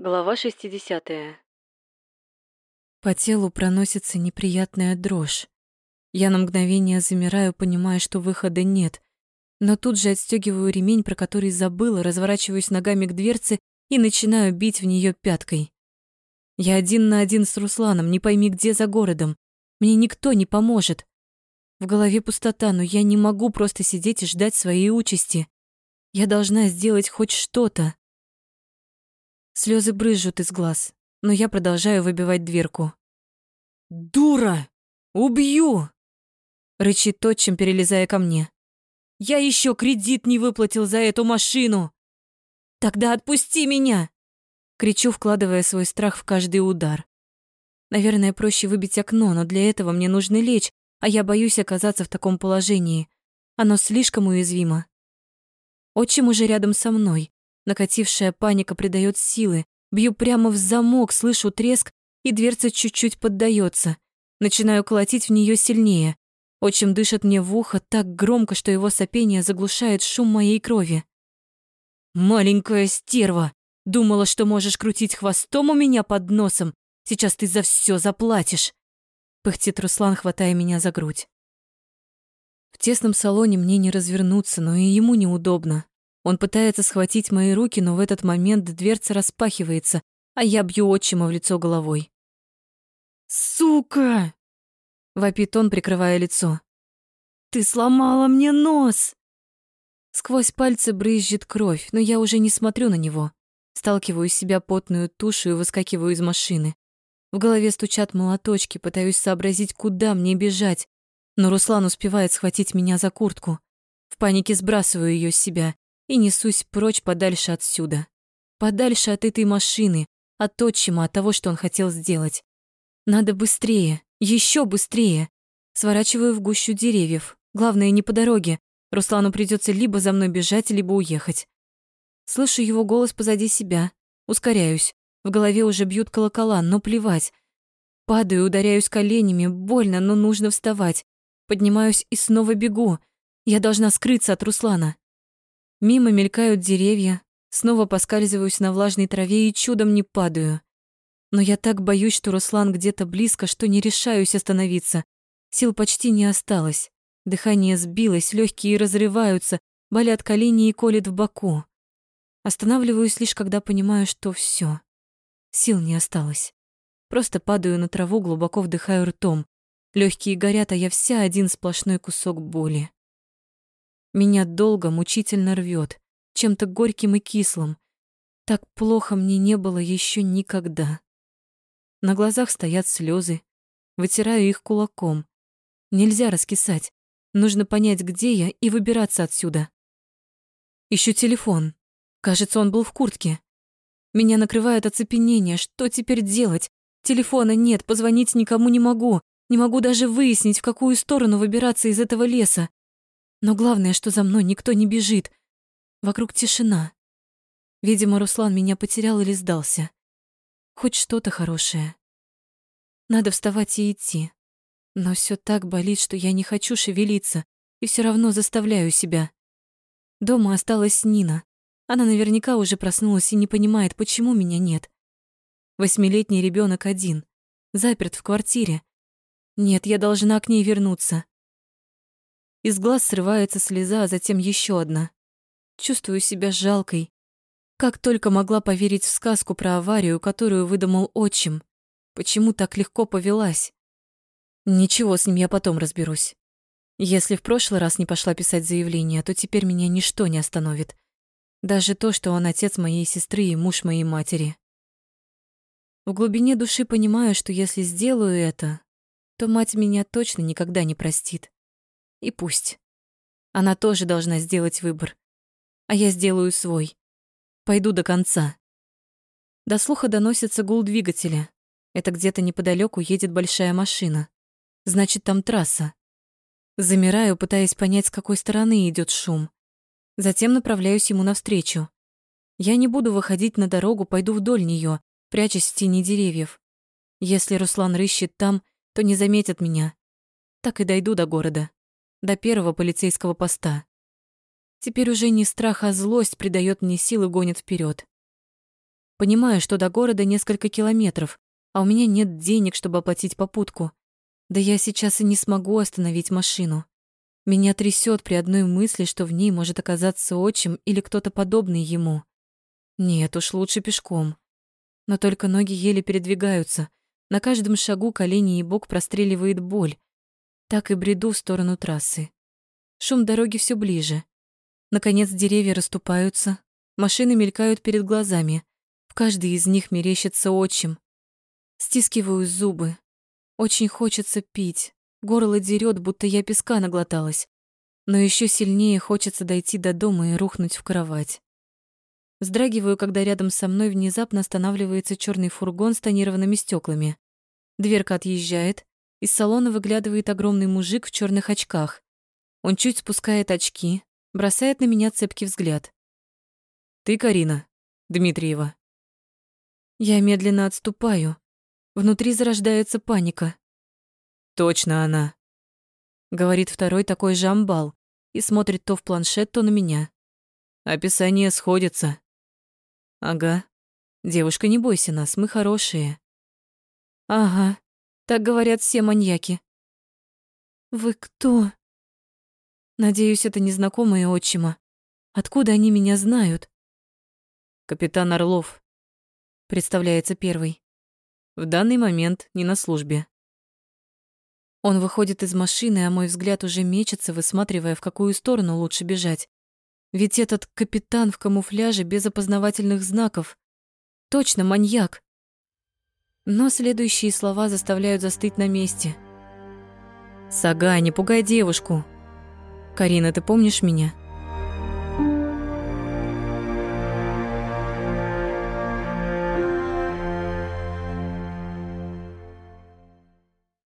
Глава 60. По телу проносится неприятная дрожь. Я на мгновение замираю, понимая, что выхода нет, но тут же отстегиваю ремень, про который забыла, разворачиваюсь ногами к дверце и начинаю бить в нее пяткой. Я один на один с Русланом, не пойми где за городом. Мне никто не поможет. В голове пустота, но я не могу просто сидеть и ждать своей участи. Я должна сделать хоть что-то. Слезы брызжут из глаз, но я продолжаю выбивать дверку. «Дура! Убью!» Рычит отчим, перелезая ко мне. «Я еще кредит не выплатил за эту машину!» «Тогда отпусти меня!» Кричу, вкладывая свой страх в каждый удар. Наверное, проще выбить окно, но для этого мне нужно лечь, а я боюсь оказаться в таком положении. Оно слишком уязвимо. Отчим уже рядом со мной. Накатившая паника придает силы. Бью прямо в замок, слышу треск, и дверца чуть-чуть поддается. Начинаю колотить в нее сильнее. Отчим дышит мне в ухо так громко, что его сопение заглушает шум моей крови. «Маленькая стерва! Думала, что можешь крутить хвостом у меня под носом. Сейчас ты за все заплатишь!» Пыхтит Руслан, хватая меня за грудь. В тесном салоне мне не развернуться, но и ему неудобно. Он пытается схватить мои руки, но в этот момент дверца распахивается, а я бью отчима в лицо головой. «Сука!» — вопит он, прикрывая лицо. «Ты сломала мне нос!» Сквозь пальцы брызжет кровь, но я уже не смотрю на него. Сталкиваю из себя потную тушу и выскакиваю из машины. В голове стучат молоточки, пытаюсь сообразить, куда мне бежать, но Руслан успевает схватить меня за куртку. В панике сбрасываю ее с себя и несусь прочь подальше отсюда. Подальше от этой машины, от отчима, от того, что он хотел сделать. Надо быстрее, еще быстрее. Сворачиваю в гущу деревьев. Главное, не по дороге. Руслану придется либо за мной бежать, либо уехать. Слышу его голос позади себя. Ускоряюсь. В голове уже бьют колокола, но плевать. Падаю, ударяюсь коленями, больно, но нужно вставать. Поднимаюсь и снова бегу. Я должна скрыться от Руслана. Мимо мелькают деревья, снова поскальзываюсь на влажной траве и чудом не падаю. Но я так боюсь, что Руслан где-то близко, что не решаюсь остановиться. Сил почти не осталось. Дыхание сбилось, легкие разрываются, болят колени и колет в боку. Останавливаюсь лишь, когда понимаю, что все. Сил не осталось. Просто падаю на траву, глубоко вдыхаю ртом. Легкие горят, а я вся один сплошной кусок боли. Меня долго, мучительно рвет, чем-то горьким и кислым. Так плохо мне не было еще никогда. На глазах стоят слезы. Вытираю их кулаком. Нельзя раскисать. Нужно понять, где я, и выбираться отсюда. Ищу телефон. Кажется, он был в куртке. Меня накрывает оцепенение. Что теперь делать? Телефона нет, позвонить никому не могу. Не могу даже выяснить, в какую сторону выбираться из этого леса. Но главное, что за мной никто не бежит. Вокруг тишина. Видимо, Руслан меня потерял или сдался. Хоть что-то хорошее. Надо вставать и идти. Но все так болит, что я не хочу шевелиться, и все равно заставляю себя. Дома осталась Нина. Она наверняка уже проснулась и не понимает, почему меня нет. Восьмилетний ребенок один, заперт в квартире. Нет, я должна к ней вернуться. Из глаз срывается слеза, а затем еще одна. Чувствую себя жалкой. Как только могла поверить в сказку про аварию, которую выдумал отчим. Почему так легко повелась? Ничего, с ним я потом разберусь. Если в прошлый раз не пошла писать заявление, то теперь меня ничто не остановит. Даже то, что он отец моей сестры и муж моей матери. В глубине души понимаю, что если сделаю это, то мать меня точно никогда не простит. И пусть. Она тоже должна сделать выбор. А я сделаю свой. Пойду до конца. До слуха доносится гул двигателя. Это где-то неподалеку едет большая машина. Значит, там трасса. Замираю, пытаясь понять, с какой стороны идет шум. Затем направляюсь ему навстречу. Я не буду выходить на дорогу, пойду вдоль нее, прячась в тени деревьев. Если Руслан рыщет там, то не заметят меня. Так и дойду до города, до первого полицейского поста. Теперь уже не страх, а злость придает мне силы гонит вперед. Понимаю, что до города несколько километров, а у меня нет денег, чтобы оплатить попутку. Да я сейчас и не смогу остановить машину. Меня трясет при одной мысли, что в ней может оказаться отчим или кто-то подобный ему. Нет уж, лучше пешком. Но только ноги еле передвигаются. На каждом шагу колени и бок простреливает боль. Так и бреду в сторону трассы. Шум дороги все ближе. Наконец деревья расступаются, машины мелькают перед глазами. В каждой из них мерещится отчим. Стискиваю зубы. Очень хочется пить. Горло дерет, будто я песка наглоталась. Но еще сильнее хочется дойти до дома и рухнуть в кровать. Вздрагиваю, когда рядом со мной внезапно останавливается черный фургон с тонированными стеклами. Дверка отъезжает, из салона выглядывает огромный мужик в черных очках. Он чуть спускает очки, бросает на меня цепкий взгляд. «Ты Карина, Дмитриева». Я медленно отступаю. Внутри зарождается паника. «Точно она», — говорит второй такой же амбал и смотрит то в планшет, то на меня. Описание сходится. Ага. Девушка, не бойся нас, мы хорошие. Ага. Так говорят все маньяки. Вы кто? Надеюсь, это незнакомые отчима. Откуда они меня знают? Капитан Орлов. Представляется первый. В данный момент не на службе. Он выходит из машины, а мой взгляд уже мечется, высматривая, в какую сторону лучше бежать. Ведь этот капитан в камуфляже без опознавательных знаков. Точно маньяк. Но следующие слова заставляют застыть на месте. «Сага, не пугай девушку!» «Карина, ты помнишь меня?»